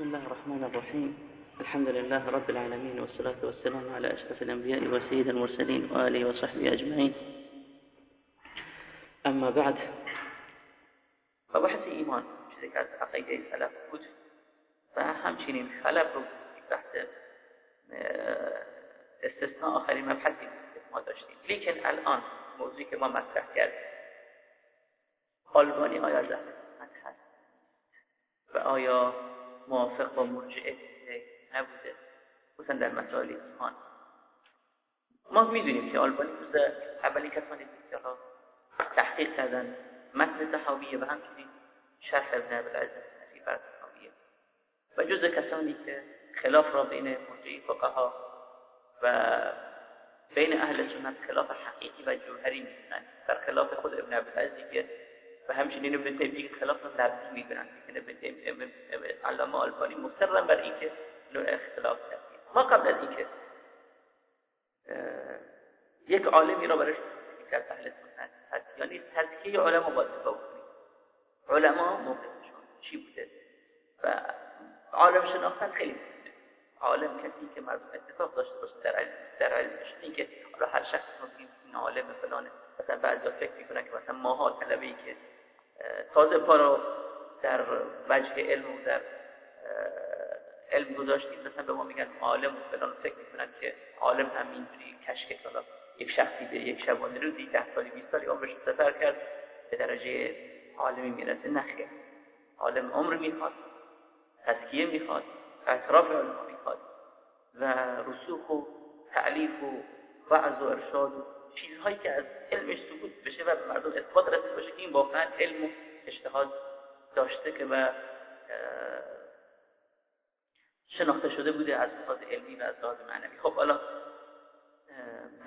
بسم الله الرحمن الرحيم. الحمد لله رب العالمين والصلاة والسلام على أشرف الأنبياء وسيد المرسلين وآله وصحبه أجمعين. أما بعد فبحث إيمان چیزی که از عقیده سلف بود و همچنین رو بحث استثناء آخرین مبحثی ما داشتیم. لیکن الان موضوعی که ما مطرح کردیم آلبانی آیا هست و آیا موافق با مرجعه نبوده. خصوصا در مسائل ایمان. ما می‌دونیم که آلبانی روز اولی کسانی که تحقیق کردن متن صحابیه و همچنین شرح ابن عبدالعزیز نفی بر صحابیه و جز کسانی که خلاف را بین مرجعی فقها و بین اهل سنت خلاف حقیقی و جوهری می‌دونن در خلاف خود ابن عبدالعزیز که و همچنین ابن تیمیه خلاف لفظی می‌دونن که ابن علامه آلبانی مصرن بر اینکه نوع اختلاف کردیم ما قبل از اینکه یک عالمی را برش کرد اهل سنت هست. یعنی تزکیه علما باید بکنیم علما موقفشون چی بوده؟ و عالم شناختن خیلی بوده عالم کسی که مردم اتفاق داشته باشه در علم در علمش این که حالا هر شخص ممکن این عالم فلانه مثلا بعضی فکر می‌کنن که مثلا ماها طلبه ای که تازه پا رو در وجه علم و در علم گذاشتیم. مثلا به ما میگن عالم و فلان. فکر می‌کنن که عالم هم اینجوری کشک کلا یک شخصی به یک شبانه روزی ده سالی بیست سالی عمرش سفر کرد. به درجه عالمی می‌رسه نخیر. عالم عمر می‌خواد تزکیه می‌خواد اعتراف علم می‌خواد. و رسوخ و تعلیف و وعظ و ارشاد و چیزهایی که از علمش ثبوت بشه و مردم اثبات رسید باشه که این واقعا علم و اجتهاد داشته که و شناخته شده بوده از لحاظ علمی و از لحاظ معنوی. خب حالا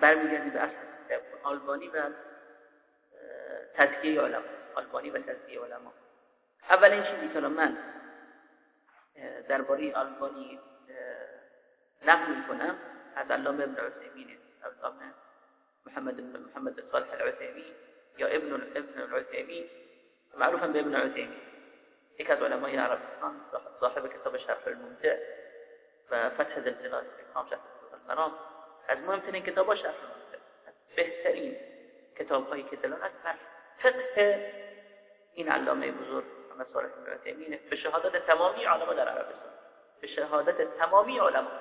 برمیگردیم به اصل آلبانی و تزکیه علما آلبانی و تزکیه علما. اولین چیزی که من درباره آلبانی نقل می‌کنم از علامه ابن عثیمین محمد بن محمد صالح العثيمين. یا ابن ابن العثيمين. معروفا بابن عثيمين. یک از علمای عربستان صاحب کتاب شرح الممتع و زلزلات اکرام شرح المرام از مهمترین کتاب شرح الممتع بهترین کتاب هایی که دلالت بر فقه. این علامه بزرگ محمد صالح العثيمين به شهادت تمامی علما در عربستان. به شهادت تمامی علما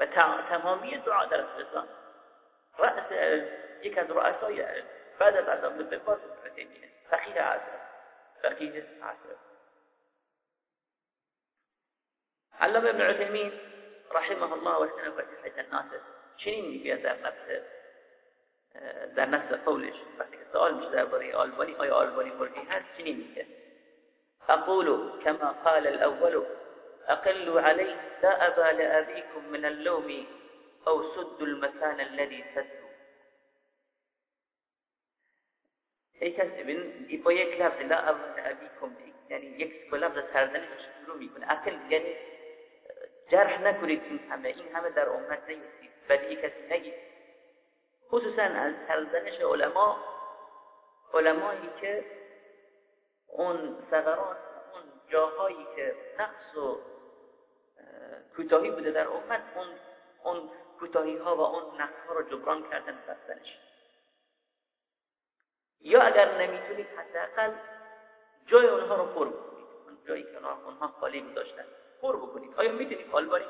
و تمامی دعا در اسلام رأس یک از رؤسای بعد از علامه بن باز عثیمین فقیه عصر. فقیه عصر. علامه ابن عثیمین رحمه الله و احسن فتحة الناس چنین میگه در نفس در نفس قولش. وقتی که سوال میشه درباره آلبانی آیا آلبانی مرجی هست؟ چنین میگه. أقول كما قال الأول اقلوا عليه لا ابا لابيكم من اللوم او سد المكان الذي سدوا ای کسی ببین با یک لفظ لا اول ابیکم یعنی یک با لفظ سرزنش شروع می‌کنه اصل یعنی جرح نکنید این همه این همه در امت نیستید ولی کسی نگید خصوصا از سرزنش علما علمایی که اون ثغرات اون جاهایی که نقص و کوتاهی بوده در امت اون اون کوتاهی ها و اون نقص ها رو جبران کردن بستنش. یا اگر نمی‌تونید حداقل جای اونها رو پر بکنید. جایی که اونها خالی گذاشتن. پر بکنید. آیا می‌تونید آلبانی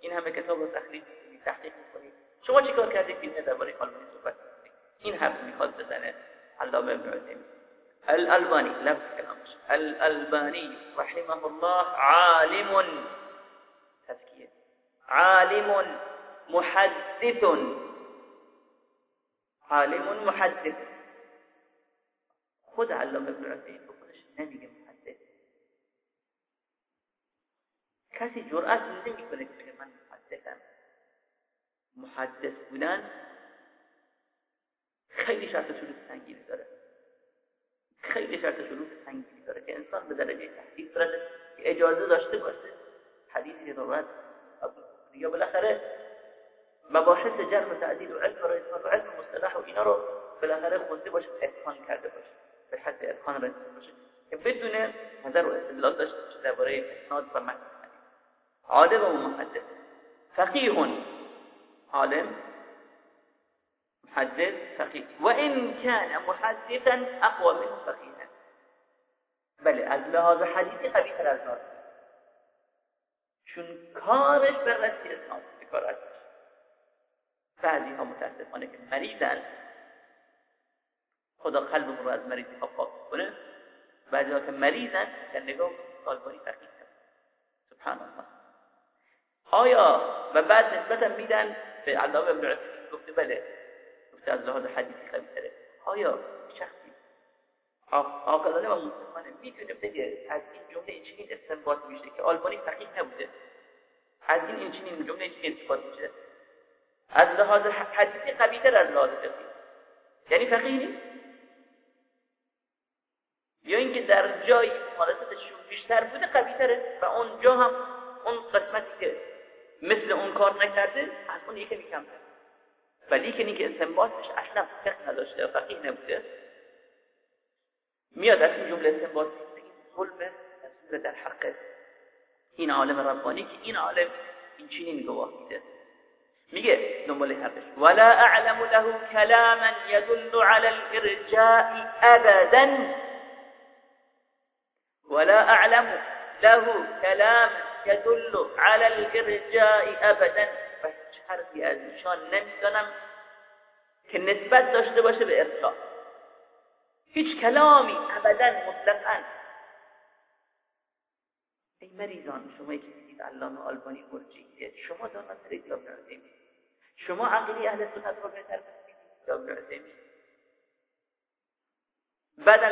این همه کتاب رو تحقیق می‌کنید تحقیق می‌کنید. شما چیکار کردید؟ که درباره آلبانی صحبت این حرف می‌خواد بزنه علامه ابن عثیمین. الالبانی لفظ کلامش. الالبانی رحمه الله عالم. تزکیه. عالم. محدث. عالم محدث. خود علامه ابن عثیمین به خودش نمیگه محدث. کسی جرأت نمی‌کنه که من محدثم. محدث بودن خیلی شرط شروط سنگینی داره. خیلی شرط شروط سنگینی داره که انسان به درجه تحقیق برسه که اجازه داشته باشه. حدیثی رو یا بالاخره مباحث جرح و تعدیل و علم و و علم مصطلح و اینا رو بالاخره خونده باشه اتقان کرده باشه به حد اتقان رسیده باشه که بدون نظر و استدلال داشته باشه درباره اسناد و متن. عالم و محدث. فقیه عالم محدث فقیه. و این کان محدثا اقوى منه فقیه. بله از لحاظ حدیثی قوی تر از چون کارش بررسی اسناد کار بعضی ها متاسفانه که مریضن. خدا قلب رو از مریضی ها پاک کنه. بعضی ها که مریضن در نگاه سالبانی فقیه سبحان الله آیا و بعد نسبتا میدن به علامه ابن عثیمین گفته بله. گفته از لحاظ حدیثی قوی تره آیا شخصی عاقلانه و مسلمانه می‌تونه بگه از این جمله این چنین استنباط میشه که آلبانی فقیه نبوده؟ از این این چنین جمله چنین استنباط میشه؟ از لحاظ حدیثی قوی تر از لحاظ فقهی. یعنی فقیه نیست؟ یا اینکه در جایی ممارستشون بیشتر بوده قوی تره و اونجا هم اون قسمتی که مثل اون کار نکرده از اون یکی کم ولی که اینکه استنباطش اصلا فقه نداشته فقیه نبوده میاد از این جمله استنباط ظلم در حق این عالم ربانی که این عالم این چنین گواه میده. میگه دنبال حرفش. ولا اعلم له كلاما يدل على الارجاء ابدا ولا اعلم له كلاما يدل على الارجاء ابدا و هیچ حرفی از ایشان نمی‌دانم که نسبت داشته باشه به ارجاء هیچ کلامی ابدا مطلقا. ای مریضان شما که دیدید علامه آلبانی مرجعیه. شما داناتر یا ابن شما عقلی أهل سنت رو بهتر یا ابن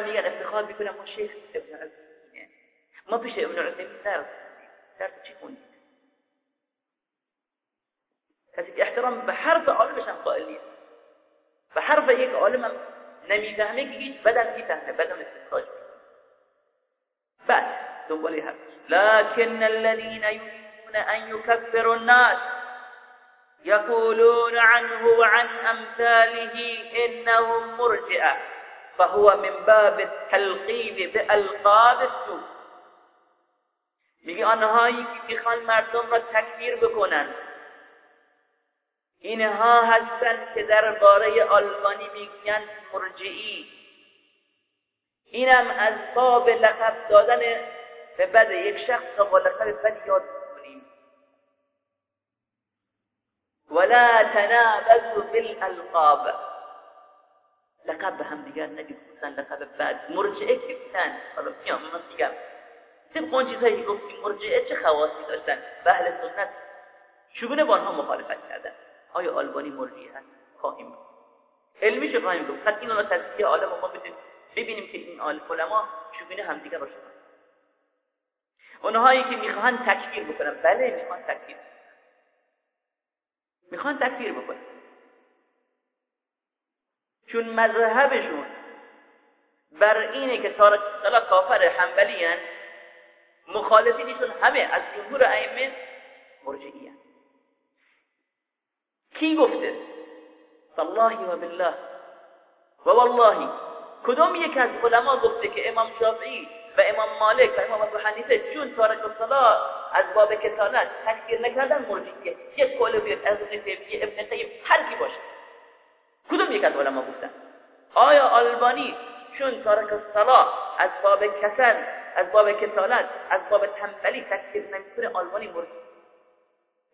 میگن افتخار میکنم ما شیخ ابن عثیمینه. ما پیش ابن عثیمین درس درس چی خوندید کسی که احترام به حرف عالمش هم قائل نیست. به حرف یک عالم هم نمیفهمه که هیچ بدن میفهمه بدن استخراج بعد دنبال حرف. لكن الذين يريدون أن يكفروا الناس. يقولون عنه وعن أمثاله إنهم مرجئة فهو من باب التلقيب بألقاب السوء. میگه آنهایی که میخوان مردم را تکفیر بکنن اینها هستند که درباره آلبانی میگن مرجعی اینم از باب لقب دادن به بد یک شخص با لقب بد یاد ولا تنابزوا بالالقاب لقب هم دیگر نگید. لقب بد مرجعه کفتن حالا میام من میگم. طبق اون چیزهایی که گفتیم مرجعه چه خواصی داشتن؟ به اهل سنت. چگونه با آنها مخالفت کردن؟ آیا آلبانی مرجعه هست؟ خواهیم علمی چه خواهیم گفت. خط این را تذکیه عالم ما بتونیم ببینیم که این علما چگونه همدیگر را شدن اونهایی که می‌خوان تکفیر بکنن. بله می‌خوان تکفیر. می‌خوان تکفیر بکنن. چون مذهبشون بر اینه که تارک صلاح کافر حنبلی هن مخالفینشون همه از جمهور ائمه مرجعی هن. کی گفته؟ والله و بالله. و والله. کدوم یک از علما گفته که امام شافعی و امام مالک و امام ابو حنیفه چون تارک الصلاه از باب کتالت تکفیر نکردن مرجعیه یک بیاد از تیمیه ابن قیم هر کی باشه. کدوم یک از علما گفتن؟ آیا آلبانی چون تارک الصلاه از باب کسل از باب کتالت از باب تنبلی تکفیر نمی‌کنه آلبانی مرجع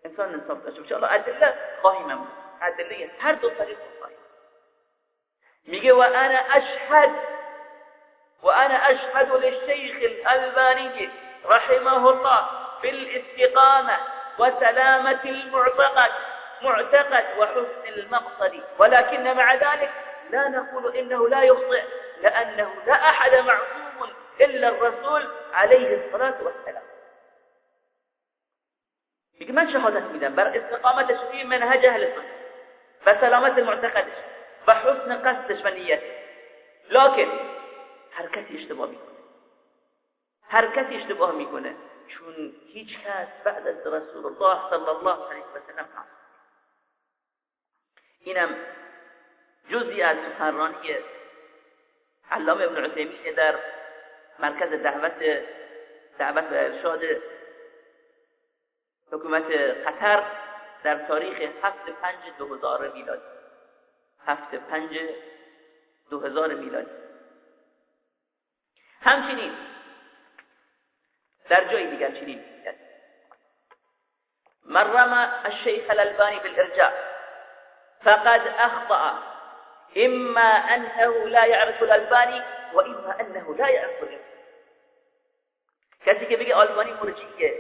انسان انصاف داشته باشه. ادله خواهیم ادله هر دو طریق خواهیم. میگه و انا اشهد وأنا أشهد للشيخ الألباني رحمه الله. بالاستقامة وسلامة المعتقد معتقد وحسن المقصد. ولكن مع ذلك لا نقول إنه لا يخطئ لأنه لا أحد معصوم إلا الرسول عليه الصلاة والسلام. من شهادة میدم بر استقامتش في منهج أهل السنة بسلامة المعتقدش بحسن قصدش ونيته لكن هر اشتباه میکنه هر اشتباه میکنه. چون هیچ کس بعد از رسول الله صلی الله علیه و سلم اینم جزی از سخنرانی علامه ابن عثیمین در مرکز دعوت دعوت و ارشاد حکومت قطر در تاریخ هفت پنج دو هزار میلادی. هفت پنج دو هزار میلادی. همچنین در جای دیگر چنین من رمى الشيخ الألباني بالإرجاء فقد أخطأ. إما أنه لا يعرف الألباني وإما أنه لا يعرف الإرجاء. کسی که بگه آلبانی مرجیه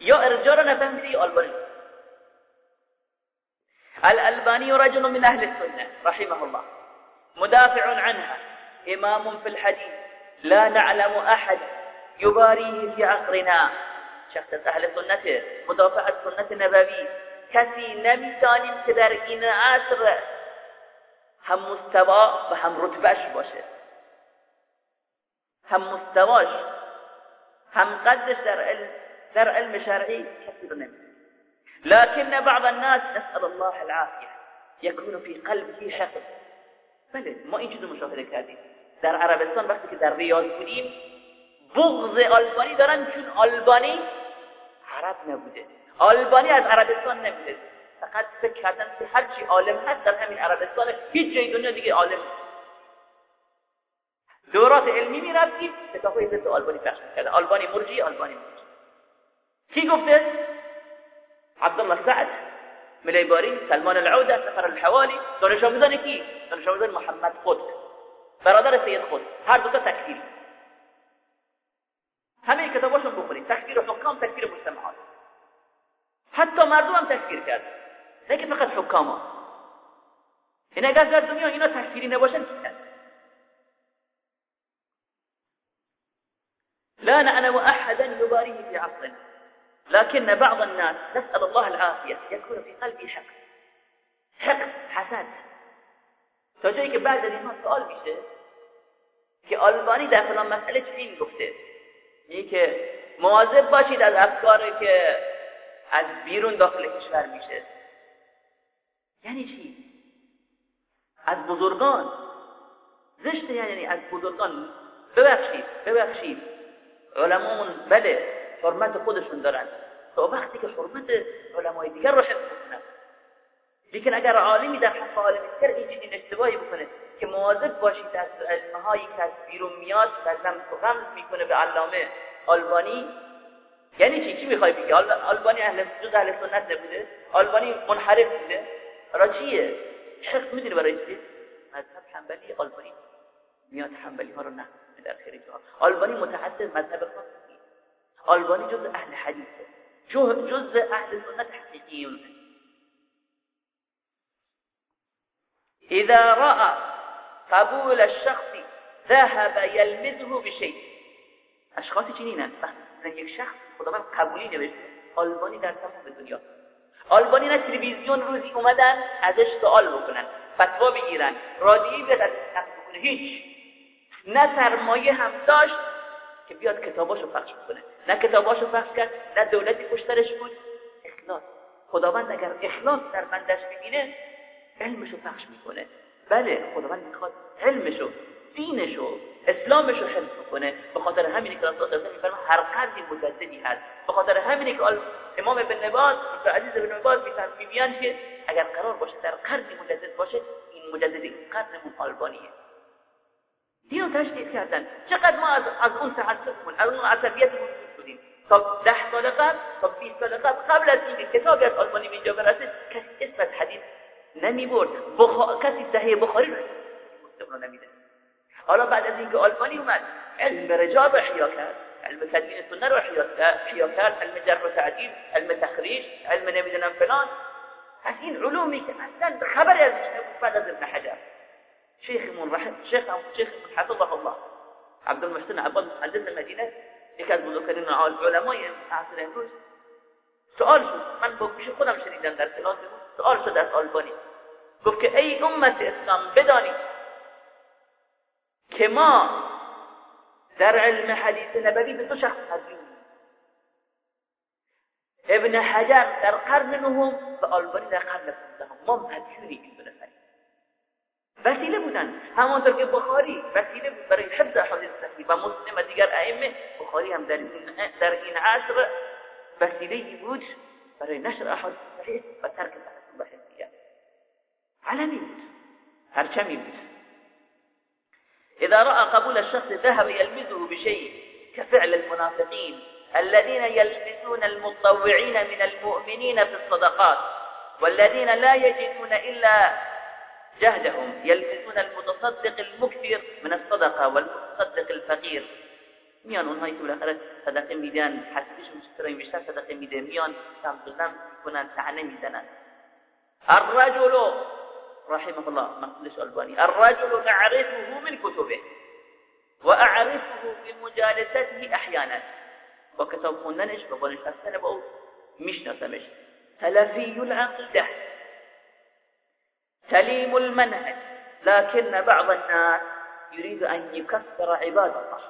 یا ارجاع را نفهمیده یا آلبانی. الألباني رجل من أهل السنة رحمه الله. مدافع عنها. إمام في الحديث. لا نعلم أحد يباريه في عصرنا. شخص أهل سنت مدافع از سنت نبوی. کسی نمیدانیم که در این عصر هم مستوا و هم رتبهش باشه. هم مستواش هم قدش در علم در علم شرعی کسی رو لكن بعض الناس نسأل الله العافية يكون في قلبه حقد بله ما این مشاهده کردیم. در عربستان وقتی که در ریاض بودیم بغض آلبانی دارن چون آلبانی عرب نبوده. آلبانی از عربستان نبوده. فقط فکر کردن که هر چی عالم هست در همین عربستان هیچ جای دنیا دیگه عالم دورات علمی می رفتیم کتابای مثل آلبانی پخش می‌کرده آلبانی مرجی آلبانی مرجی کی گفته؟ عبدالله سعد ملیباری سلمان العوده سفر الحوالی. دانش آموزان کی؟ دانش آموزان محمد خود. برادر سید خود. هر دو تا تکفیری همه کتاباشون بخونید. تکفیر حکام تکفیر مجتمعات. حتی مردم هم تکفیر کرد. نه که فقط حکام ها این اگر در دنیا اینا تکفیری نباشن چی لا نعلم أحدا يباريه في عصرنا لكن بعض الناس نسأل الله العافية يكون في قلبه حقد حقد حسد. تا جایی که بعد از اینها سوال میشه که آلبانی در فلان مسئله چی گفته؟ میگه که مواظب باشید از افکاری که از بیرون داخل کشور میشه. یعنی چی؟ از بزرگان. زشته یعنی از بزرگان. ببخشید ببخشید. علمامون بله حرمت خودشون دارن. تا وقتی که حرمت علمای دیگر رو حفظ کنن لیکن اگر عالمی در حق عالم دیگر این چنین اشتباهی بکنه که مواظب باشید از علمهایی که از بیرون میاد و رمز می‌کنه به علامه آلبانی. یعنی چی؟ چی می‌خوای بگی؟ آلبانی اهل جز اهل سنت نبوده. آلبانی منحرف بوده. برای چیه؟ شخص می‌دونی برای چی؟ مذهب حنبلی آلبانی میاد حنبلی ها رو نه در خیلی جا آلبانی متعدد مذهب خاصی آلبانی جز اهل حدیثه جز اهل سنت حقیقیون اذا رأى قبول الشخص ذهب يلمزه بشيء. اشخاصی چنینن وقتی یک شخص خداوند قبولی نوشته. آلبانی در تمام دنیا. آلبانی نه تلویزیون روزی اومدن ازش سوال بکنن فتوا بگیرن رادیویی بیاد از بکنه هیچ. نه سرمایه هم داشت که بیاد کتاباشو پخش بکنه. نه کتاباشو پخش کرد نه دولتی پشترش بود. اخلاص. خداوند اگر اخلاص در بندش ببینه علمشو پخش می‌کنه. بله خداوند می‌خواد علمشو دینشو اسلامشو حفظ کنه به خاطر همینی که رسول الله میفرما هر قرنی مجددی هست. به خاطر همینی که امام ابن نباز عزیز ابن نباز میفرمایند که اگر قرار باشه در قرنی مجدد باشه این مجدد این قرن آلبانیه. دینو تشدید کردن چقدر ما از, از اون تعصبمون از اون عصبیتمون شدیم تا ده سال قبل تا 20 سال قبل قبل از اینکه کتابی از آلبانی به اینجا برسه کسی اسم از حدیث نمی برد. بخ... کسی صحیح بخاری رو نمیده. حالا بعد از اینکه آلمانی اومد علم رجال رو احیا کرد. علم تدوین سنه رو احیا کرد. علم جرح و تعدیل علم تخریج علم نمیدونم فلان. از این علومی که أصلا خبری ازش نبود بعد از ابن حجر. شیخمون رحم شیخ شیخ حفظه الله. عبد المحسن عباد محدث المدینه یکی از بزرگترین علمای عصر امروز. سوال شد. من با پیش خودم شنیدم در کلاس سوال شد از آلبانی. گفت که ای امت اسلام بدانید که ما در علم حدیث نبوی به دو شخص تبدیل ابن حجر در قرن نهم و آلبانی در قرن پنجدهم ما مدیونی این وسیله بودن. همانطور که بخاری وسیله بود برای حفظ حدیث صحیح و مسلم و دیگر ائمه بخاری هم در این در این عصر وسیله بود برای نشر احادیث صحیح و ترک بود پرچمی بود إذا رأى قبول الشخص ذهب يلمزه بشيء كفعل المنافقين الذين يلمزون المتطوعين من المؤمنين في الصدقات والذين لا يجدون إلا جهدهم يلمزون المتصدق المكثر من الصدقة والمتصدق الفقير. میان اونهایی که بالاخره صدقة میدن حسیبشون چطوری بیشتر صدقة میده میان سمت کنن تعنه میزنن الرجل رحمه الله مقبولش ألباني. الرجل نعرفه من كتبه وأعرفه بمجالسته أحيانا. با کتاب خوندنش با نشستن با أو میشناسمش سلفی العقیده سليم المنهج. لكن بعض الناس يريد أن يكفر عباد الله.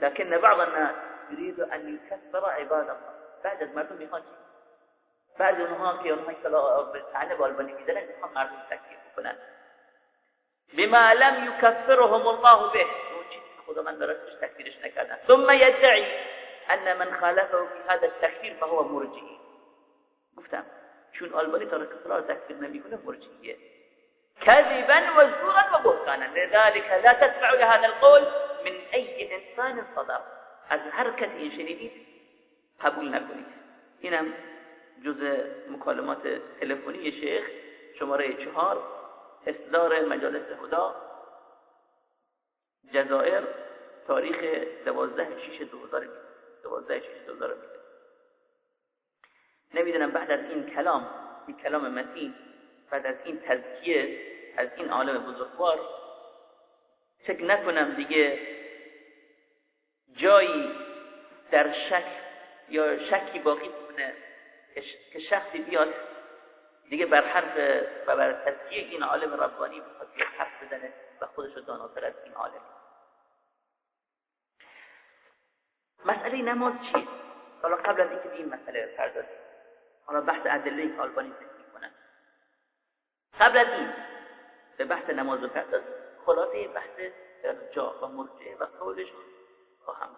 لكن بعض الناس يريد أن يكفر عباد الله. بعد ما تم يخاطب بعد اونها که اونها که به تعنه بالبانی میزنن میخوان مردم تکفیر بکنن بما لم يكفرهم الله به. اون چیزی که خدا من درستش تکفیرش نکردن. ثم يدعي ان من خالفه في هذا التكفير فهو مرجئي گفتم چون آلبانی تارک را تکفیر نمیکنه مرجئیه كذبا وزورا وبهتانا لذلك لا تسمع لهذا القول من أي إنسان صدر از هر کسی این شنیدید قبول نکنید اینم جز مکالمات تلفنی شیخ شماره چهار اصدار مجالس خدا جزائر تاریخ دوازده شیش دوزار دوازده شیش دوزار نمی‌دونم بعد از این کلام این کلام متین بعد از این تزکیه از این عالم بزرگوار فکر نکنم دیگه جایی در شک یا شکی باقی بونه که شخصی بیاد دیگه بر حرف و بر تزکیه این عالم ربانی بخواد حرف بزنه و خودش رو داناتر از این عالم مسئله نماز چیه؟ حالا قبل از اینکه به این مسئله پردازیم حالا بحث ادله که آلبانی فکر کنن قبل از این به بحث نماز و پرداز خلاصه بحث ارجاع و مرجعه و قولشون خواهم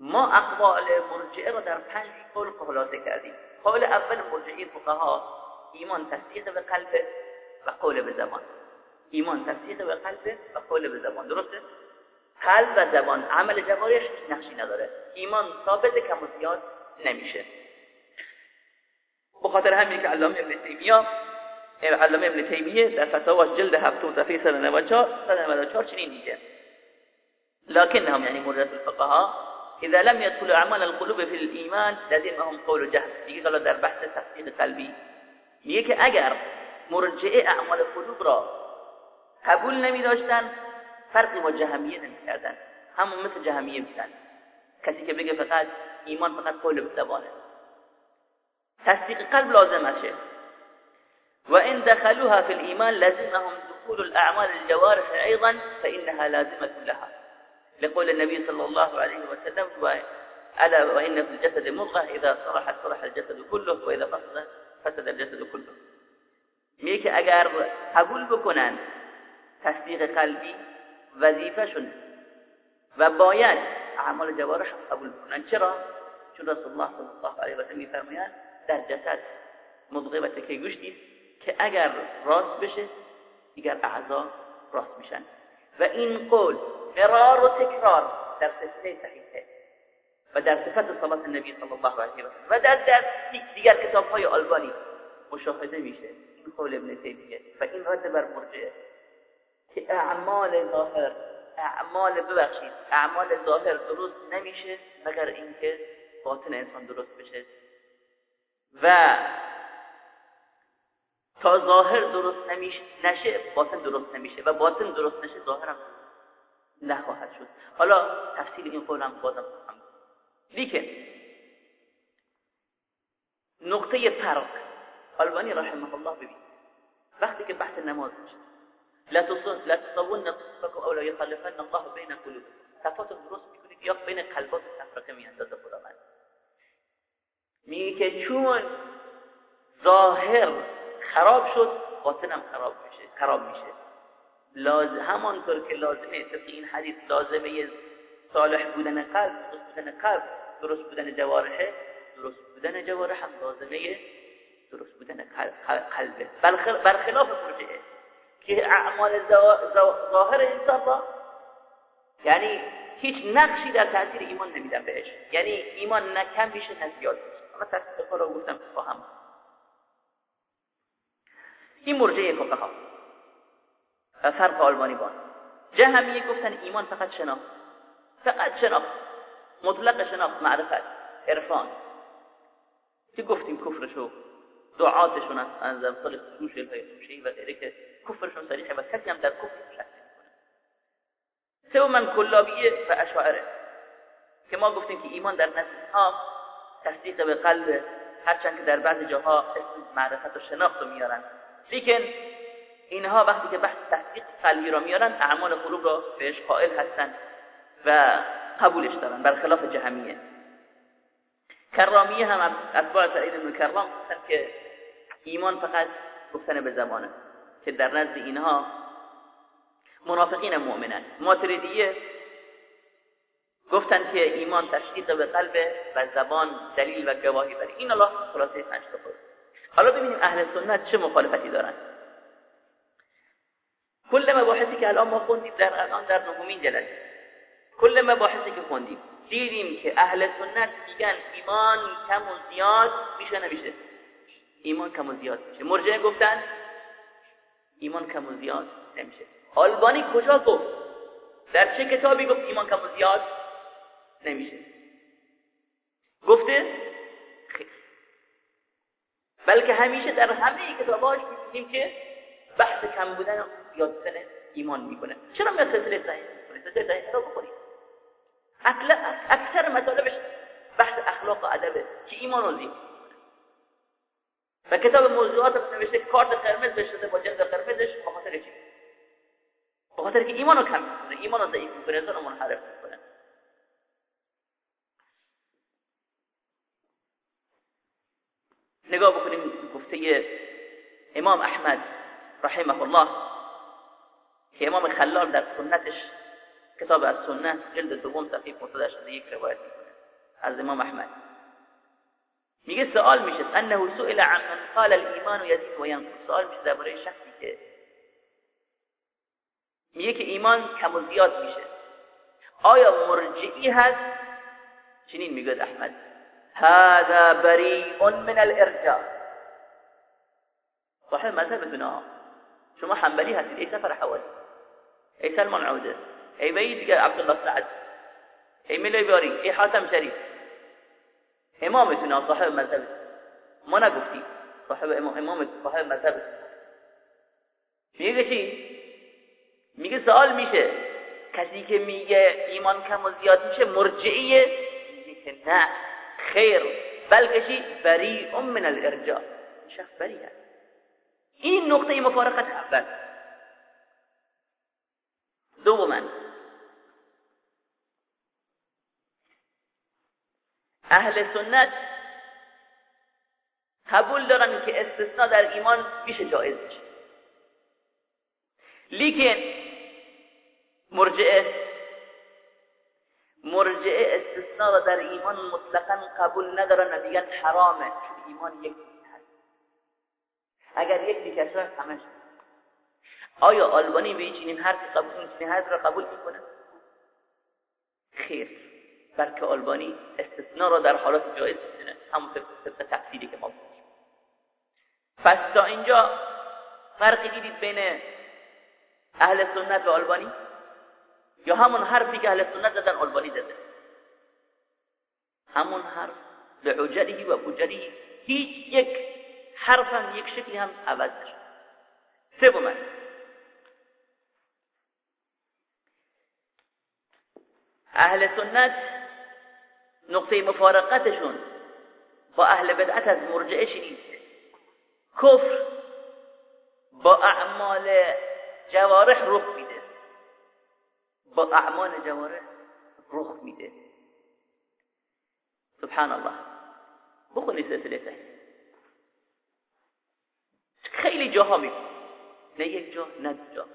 ما اقوال مرجعه را در پنج قول خلاصه کردیم. قول اول مرجعه فقها ایمان تصدیق به قلب و قول به زبان. ایمان تصدیق به قلب و قول به زبان. درسته؟ قلب و زبان عمل جوارش نقشی نداره. ایمان ثابت کم و زیاد نمیشه. بخاطر همین که علامه ابن تیمیه علامه ابن تیمیه در فتاواش جلد هفتم صفحه 194 194 چنین میگه. لكنهم يعني مرجئه الفقهاء إذا لم يدخل أعمال القلوب في الإيمان لزمهم قول جهل. دیگه حالا در بحث تصدیق قلبی میگه که اگر مرجعه أعمال قلوب را. قبول نمی داشتن فرقی با جهمیه نمی کردن. همون مثل جهمیه بودن کسی که بگه فقط ایمان فقط قول به زبانه. تصديق قلب لازم أشياء وإن دخلوها في الإيمان لازمهم دخول الأعمال الجوارح أيضا فإنها لازمة لها. لقول النبي صلى الله عليه وسلم ألا وإن في الجسد مضغة إذا صلحت صلح الجسد كله وإذا فسد فسد الجسد كله. میگه که اگر قبول بکنن تصدیق قلبی وظیفهشون و باید اعمال جوارح قبول بکنن چرا؟ چون رسول الله صلی الله علیه و سلم میفرمایند در جسد مضغه و تکه گوشتی که اگر راست بشه دیگر اعضا راست میشن. و این قول قرار و تکرار در سلسله صحیحه و در صفت صلات النبی صلی الله علیه و و در در دیگر کتاب های آلبانی مشاهده میشه. این قول ابن تیمیه. و این رد بر مرجعه. که اعمال ظاهر اعمال ببخشید اعمال ظاهر درست نمیشه مگر اینکه باطن انسان درست بشه. و تا ظاهر درست نمیشه نشه باطن درست نمیشه. و باطن درست نشه ظاهرم نخواهد شد. حالا تفصیل این قول هم بازم خواهم لیکن نقطه فرق البانی رحمه الله ببین. وقتی که بحث نماز میشه. لا تصون لا تصون نفسكم او لا يخلفن الله بين قلوبكم تفاوت درست می‌کنید یا بین قلبات تفرقه میاندازه خداوند. میگه که چون ظاهر خراب شد باطنم خراب میشه خراب میشه. لازم همانطور که لازمه طبق این حدیث لازمه صالح بودن قلب درست بودن قلب درست بودن جوارحه درست بودن جوارح هم لازمه درست بودن قلبه. برخلاف مرجعه. که اعمال ظاهر انسان را یعنی هیچ نقشی در تاثیر ایمان نمیدن بهش. یعنی ایمان نه کم میشه نه زیاد اما تصدیق رو گفتم فهم این مرجعه فقها. فرق آلمانی بان. جهمیه گفتن ایمان فقط شناخت. فقط شناخت. مطلق شناخت معرفت عرفان. که گفتیم کفرشو؟ دعاتشون از انزم سال سروش های و غیره که کفرشون صریحه و کسی هم در کفر شک نمی‌کنه من کلابیه و اشاعره. که ما گفتیم که ایمان در نزد ها تصدیق به قلب هرچند که در بعض جاها اسم معرفت و شناخت رو میارن. لیکن اینها وقتی که بحث قلبی را میارن اعمال قلوب را بهش قائل هستند و قبولش دارن برخلاف جهمیه. کرامیه هم اتباع سعید بن کرام که ایمان فقط گفتن به زبانه که در نزد اینها منافقین مؤمنن. ماتریدیه گفتن که ایمان تشدید به قلب و زبان دلیل و گواهی بره این الله خلاصه پنج حالا ببینیم اهل سنت چه مخالفتی دارن. کل مباحثی که الان ما خوندیم در الان در نهمین جلسه. کل مباحثی که خوندیم. دیدیم که اهل سنت میگن ایمان کم و زیاد میشه نمیشه ایمان کم و زیاد میشه. مرجعه گفتن ایمان کم و زیاد نمیشه. آلبانی کجا گفت؟ در چه کتابی گفت ایمان کم و زیاد نمیشه؟ گفته؟ بلکه همیشه در همه کتاباش می‌بینیم که بحث کم بودن زیاد ایمان می‌کنه. چرا میاد سلسله صحیح سلسله صحیح رو بکنید اکثر مطالبش بحث اخلاق و ادبه که ایمان رو زیاد و کتاب موضوعات نوشته کارت قرمز بشده با جلد قرمزش به خاطر چی؟ به خاطر که ایمان رو کم می‌کنه ایمان رو ضعیف می‌کنه انسان رو منحرف می‌کنه. نگاه بکنیم گفته امام احمد رحمه الله. که امام خلال در سنتش کتاب از سنت جلد دوم صفحه 581 روایت می‌کنه. از امام احمد. میگه سوال میشه انه سئل عن من قال الايمان يزيد وينقص سوال میشه درباره شخصی که میگه که ایمان کم و زیاد میشه. آیا مرجعی هست؟ چنین میگه احمد. هذا بريء من الارجاء. صاحب مذهبتنا شما حنبلی هستید ای سفر حوالی ای سلمان عوده ای وید عبدالله سعد ای ملی باری ای حاتم شریف. امامتون صاحب مذهب. ما نگفتیم صاحب امام امام صاحب مذهب. میگه چی؟ میگه سوال میشه. کسی که میگه ایمان کم و زیاد میشه مرجعیه. میگه نه خیر. بلکه چی؟ بری من الارجاء. شخص بری هست این نقطه مفارقت اول. دوما اهل سنت قبول دارن که استثناء در ایمان میشه جایز میشه لیکن مرجعه مرجعه استثناء را در ایمان مطلقا قبول ندارن و میگن حرامه چون ایمان یک هست. اگر یک دیگه همش آیا آلبانی به این حرف قبول این حرف را قبول می‌کنه؟ خیر. بلکه آلبانی استثناء را در حالات جایز می‌دونه. همون طبق تفسیری که ما بودیم پس تا اینجا فرقی دیدید بین اهل سنت و آلبانی؟ یا همون حرفی که اهل سنت زدن آلبانی زده؟ همون حرف به عجلی و بجلی هیچ یک حرف هم یک شکلی هم عوض نشد. سوم اهل سنت نقطه مفارقتشون با اهل بدعت از مرجعه شدید کفر با اعمال جوارح رخ میده. با اعمال جوارح رخ میده. سبحان الله بخونی سلسله خیلی جاها میگه. نه یک جا نه دو جا.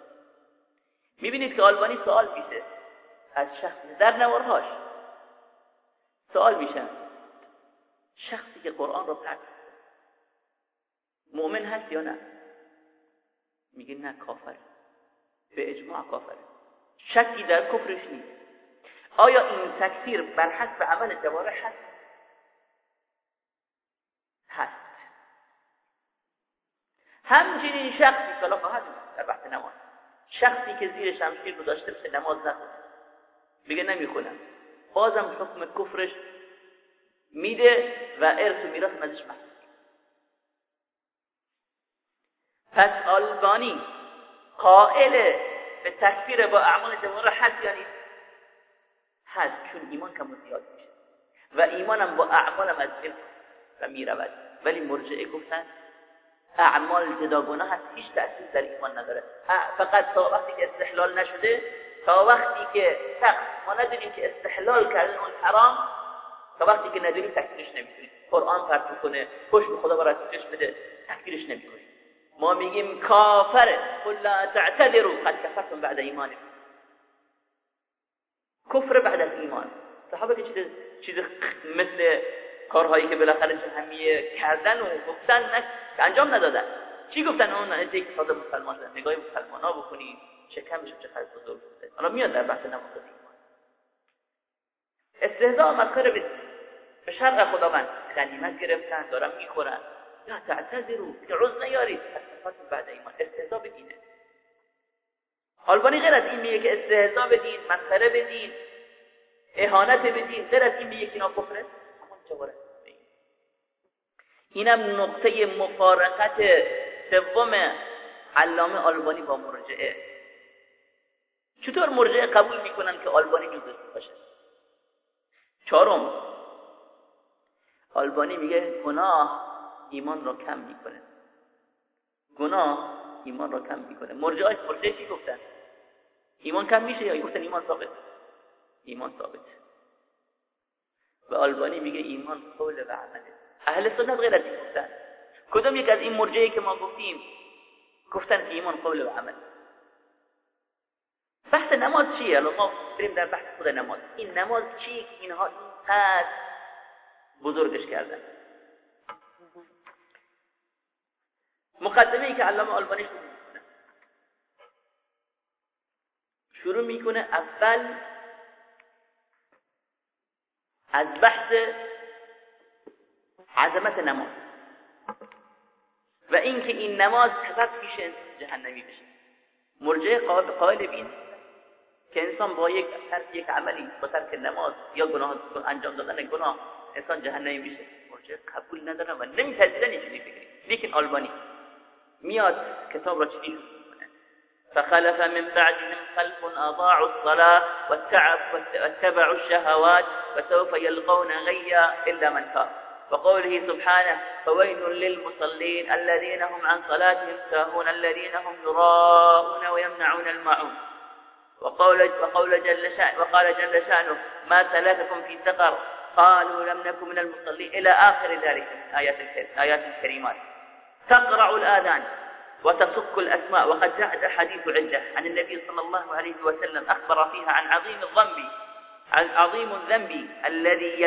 می‌بینید که آلبانی سوال میشه از شخص در نوارهاش. سوال میشن شخصی که قرآن رو پرد مؤمن هست یا نه؟ میگه نه کافر به اجماع کافره. شکی در کفرش نیست. آیا این تکفیر بر حسب عمل جوارح هست؟ هست. همچنین شخصی که خواهد در بحث نماز. شخصی که زیر شمشیر رو داشته باشه نماز نخونه میگه نمی‌خونم. بازم حکم کفرش میده و ارث و میراث ازش پس آلبانی قائل به تکفیر با اعمال جوارح هست یا نیست؟ هست چون ایمان کم زیاد میشه. و ایمانم با اعمالم از بین و می‌رود. ولی مرجعه گفتن اعمال جداگونه هست هیچ تأثیر در ایمان نداره. فقط تا وقتی که استحلال نشده تا وقتی که شخص ما ندونیم که استحلال کردن اون حرام تا وقتی که ندونیم تکفیرش نمی‌کنیم قرآن پرت کنه پشت به خدا برای بده تکفیرش نمی‌کنیم ما میگیم کافره. قل لا تعتذروا قد کفرتم بعد ایمانکم. کفر بعد از ایمان. صحابه که چیز مثل کارهایی که بالاخره جهمیه کردن و گفتن انجام ندادن. چی گفتن؟ اون نه یک تازه مسلمان شدن نگاه مسلمان ها بکنی. چه کمش چه خیلی بزرگ بوده. حالا میاد در بحث نماز استهزاء مسخره به شرق خداوند غنیمت گرفتن دارن می‌خورن. لا تعتذروا که عذر نیارید. از بعد ایمان. استهزاء به دینه. آلبانی غیر از این میگه که استهزاء به دین مسخره به دین اهانت به دین. غیر از این میگه که اینا کفره. اینم نقطه مفارقت سوم علامه آلبانی با مرجعه. چطور مرجعه قبول می‌کنن که آلبانی جزش باشه؟ چهارم آلبانی میگه گناه ایمان را کم می‌کنه. گناه ایمان را کم می‌کنه. مرجعه مرجعه چی گفتن؟ ایمان کم میشه یا گفتن ایمان ثابت؟ ایمان ثابت. و آلبانی میگه ایمان قول و عمله. اهل سنت غیر از این گفتن. کدوم یک از این مرجعی که ما گفتیم گفتن ایمان قول و عمل بحث نماز چیه؟ الان ما بریم در بحث خود نماز. این نماز چیه که اینها اینقدر بزرگش کردن. مقدمه ای که علامه آلبانی شروع می‌کنه. شروع می‌کنه اول از بحث عظمت نماز و اینکه این نماز سبب میشه جهنمی بشه. مرجع قائل بین. که انسان با یک ترک یک عملی با ترک نماز یا گناه انجام دادن گناه انسان جهنمی میشه. مرجع قبول نداره و نمیپذیرن اینجوری فکری لیکن آلبانی میاد کتاب را چنین فخلف من بعدهم خلف أضاعوا الصلاة واتبعوا الشهوات فسوف يلقون غيا إلا من تاب وقوله سبحانه فويل للمصلين الذين هم عن صلاتهم ساهون الذين هم يراءون ويمنعون الماعون. وقول, وقول جل شأن وقال جل شأنه ما سلككم في سقر قالوا لم نكن من المصلين. إلى آخر ذلك من آيات, آيات الكريمات. تقرع الآذان وتصك الأسماء. وقد جاء حديث عدة عن النبي صلى الله عليه وسلم أخبر فيها عن عظيم الذنب عن عظيم الذنب الذي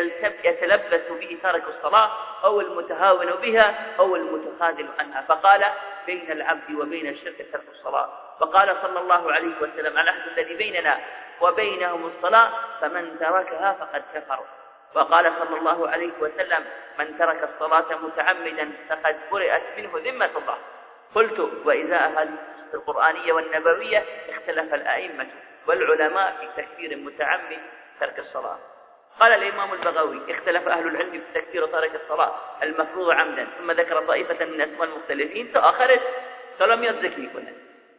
يتلبس به تارك الصلاة أو المتهاون بها أو المتخاذل عنها. فقال بين العبد وبين الشرك ترك الصلاة. وقال صلى الله عليه وسلم على العهد الذي بيننا وبينهم الصلاة فمن تركها فقد كفر. وقال صلى الله عليه وسلم من ترك الصلاة متعمدا فقد برئت منه ذمة الله. قلت وإذا هذه القرآنية والنبوية اختلف الأئمة والعلماء في تكفير متعمد ترك الصلاة. قال الإمام البغوي اختلف أهل العلم في تكفير ترك الصلاة المفروض عمدا ثم ذكر طائفة من أسماء المختلفين تأخرت سلام ذکر میکنه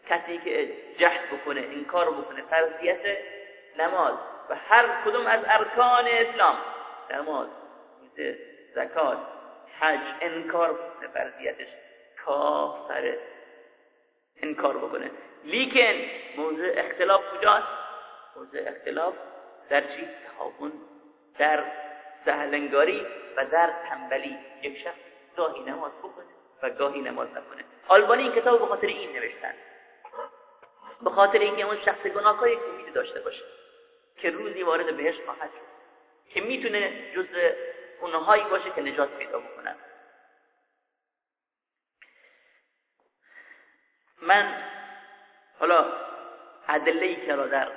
کسی که جهد بکنه انکار نماز و هر از ارکان اسلام نماز زکات حج انکار بکنه فرضیتش کافره انکار بکنه. لیکن موضوع اختلاف کجاست؟ موضوع اختلاف در چی؟ تهاون در سهلنگاری و در تنبلی. یک شخص گاهی نماز بکنه و گاهی نماز نکنه. آلبانی این کتاب به خاطر این نوشتن. به خاطر اینکه اون شخص گناهکار یک امید داشته باشه که روزی وارد بهش خواهد شد که می‌تونه جز اونهایی باشه که نجات پیدا بکنن من حالا ادله ای که را در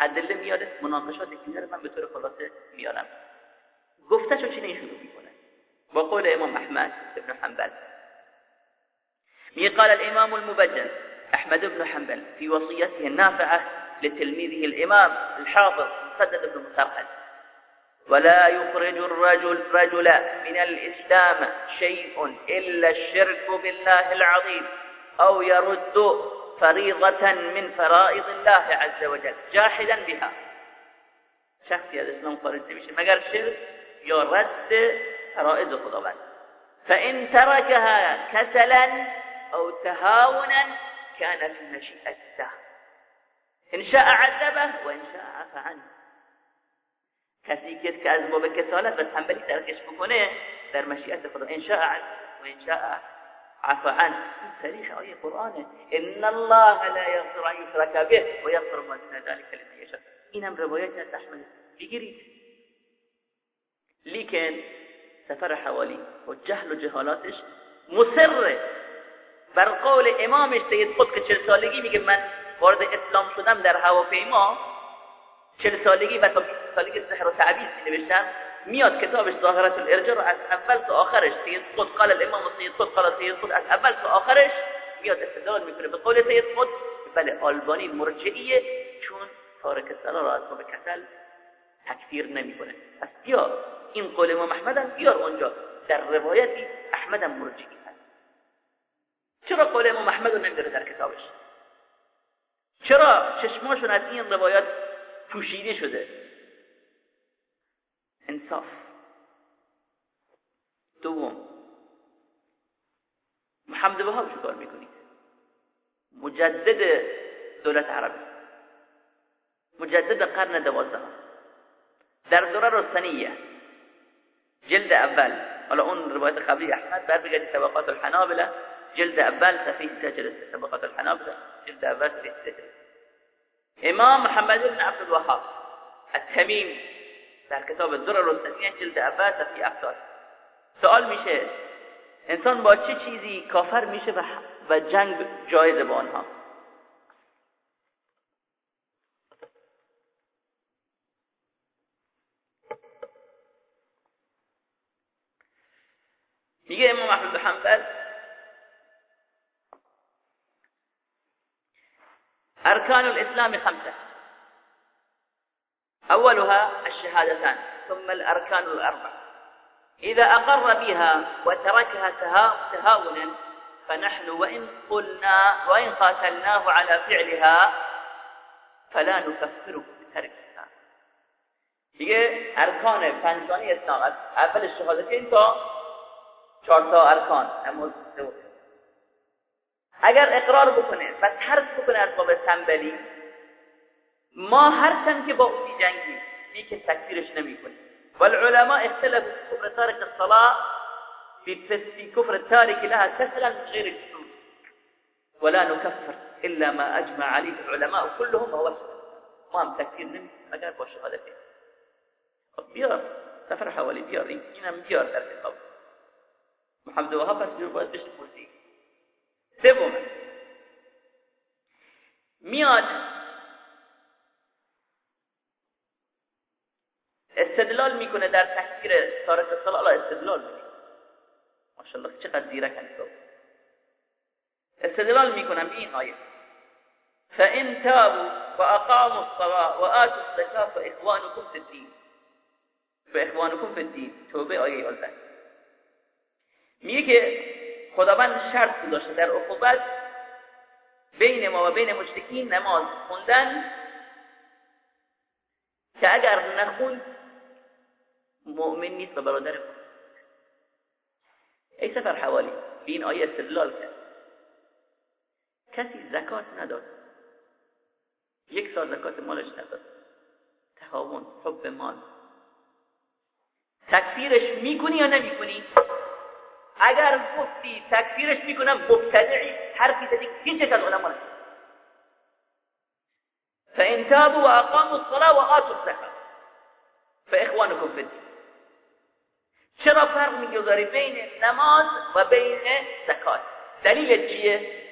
ادله میاره مناقشات که من به طور خلاصه میارم. گفتشو چی شروع میکنه با قول امام احمد ابن حنبل. قال الامام المبجل احمد بن حنبل في وصيته النافعه لتلميذه الامام الحافظ مسدد بن مسرحل ولا يخرج الرجل رجل من الإسلام شيء إلا الشرك بالله العظيم أو يرد فريضة من فرائض الله عز وجل. جاحدا بها. شخصی از إسلام خارج نمیشه مگر شرک یا رد فرائض خداوند فإن تركها كسلا أو تهاونا كان في مشيئة الله إن شاء عذبه وإن شاء عفى عنه. کسی که از باب کسالت و تنبلی ترکش بکنه در مشیت خدا. إن شاء و إن شاء عفا عنه. این صریح آیه قرآنه ان الله لا یغفر ان یشرک به و یغفر ما دون ذلك لمن یشاء اینم روایت از احمد بگیرید لیکن سفر حوالی و جهل و جهالاتش مصره بر قول امامش سید خود که چل سالگی میگه من وارد اسلام شدم در هواپیما. چل سالگی و تا سالگی سحر و تعبیر می نوشتم. میاد کتابش ظاهرت الارجاء رو از اول تا آخرش سید خود قال الامام سید خود قال سید خود از اول تا آخرش میاد استدلال می‌کنه به قول سید خود. بله آلبانی مرجعیه چون تارک سلا را از باب کسل تکفیر نمی‌کنه. پس بیا این قول امام احمد هم بیار اونجا. در روایتی احمد هم مرجعی هست. چرا قول امام احمد رو نمیداره در کتابش؟ چرا چشماشون از این روایات پوشیده شده؟ انصاف. دوم. محمد وهاب چه کار میکنید مجدد دولت عربی مجدد قرن دوازده. در دوره رستنیه. جلد اول. حالا اون روایت قبلی احمد برمیگردی طبقات الحنابله. جلد اول صفحه 3 طبقات الحنابله. جلد اول صفحه 3 امام محمد بن عبد الوهاب التمیم در کتاب الدر الرستنیه جلد اول صفحه 70 سوال میشه انسان با چه چیزی کافر میشه و جنگ جایز با آنها؟ میگه امام احمد حنبل أركان الإسلام خمسة أولها الشهادتان ثم الأركان الأربع. إذا أقر بها وتركها تهاونا فنحن وإن قلنا وإن قاتلناه على فعلها فلا نكفره بتركها دیگه ارکان پنجگانی اسلام اول شهادتین تا چهار تا ارکان. اگر اقرار بکنه و ترک بکنه از باب تنبلی ما هر تن که با أو میجنگیم می که تکفیرش نمیکنیم والعلماء اختلف كفر تارك الصلاة في كفر التارك لها كسلا غير الشهود ولا نكفر إلا ما أجمع عليه العلماء كلهم هو ما هم تكفير من مقال بشهادته طب بيار سفر حوالي بيار يمكن هم بيار ترك القول محمد وهاب بس جربات بشت كرسي سيبهم مياد استدلال می‌کنه در تحقیر تارک الصلاه استدلال می‌کنه. ماشاءالله چقدر زیرک هست استدلال می‌کنم به این آیه. فإن تابوا وأقاموا الصلاة وآتوا الزكاة فإخوانكم في الدين. فإخوانكم في الدين. توبه آیه 11 میگه که خداوند شرط گذاشته در عقوبت بین ما و بین مشرکین نماز خوندن که اگر نخون مؤمن نیست و برادر ای سفر حوالی به این آیه استدلال کرد. کسی زکات نداد. یک سال زکات مالش نداد. تهاون حب مال. تکفیرش می‌کنی یا نمی‌کنی اگر گفتی تکفیرش می‌کنم مبتدعی حرفی زدی هیچ از علما فإن تابوا وأقاموا الصلاة وآتوا الزكاة. فإخوانكم في الدين. چرا فرق می‌گذاری بین نماز و بین زکات. دلیل چیه؟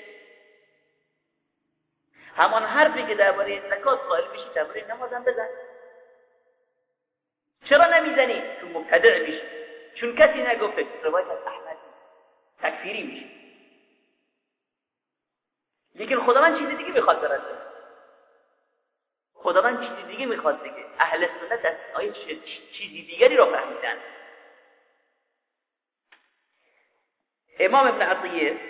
همان حرفی که درباره زکات قائل میشی درباره نماز هم بزن. چرا نمی‌زنی؟ چون مبتدع میشی. چون کسی نگفته روایت از احمد تکفیری میشی لیکن خداوند چیزی دیگه می‌خواد برد خداوند چیزی دیگه می‌خواد دیگه اهل سنت از آیه چیزی دیگری رو فهمیدن. امام ابن عطیه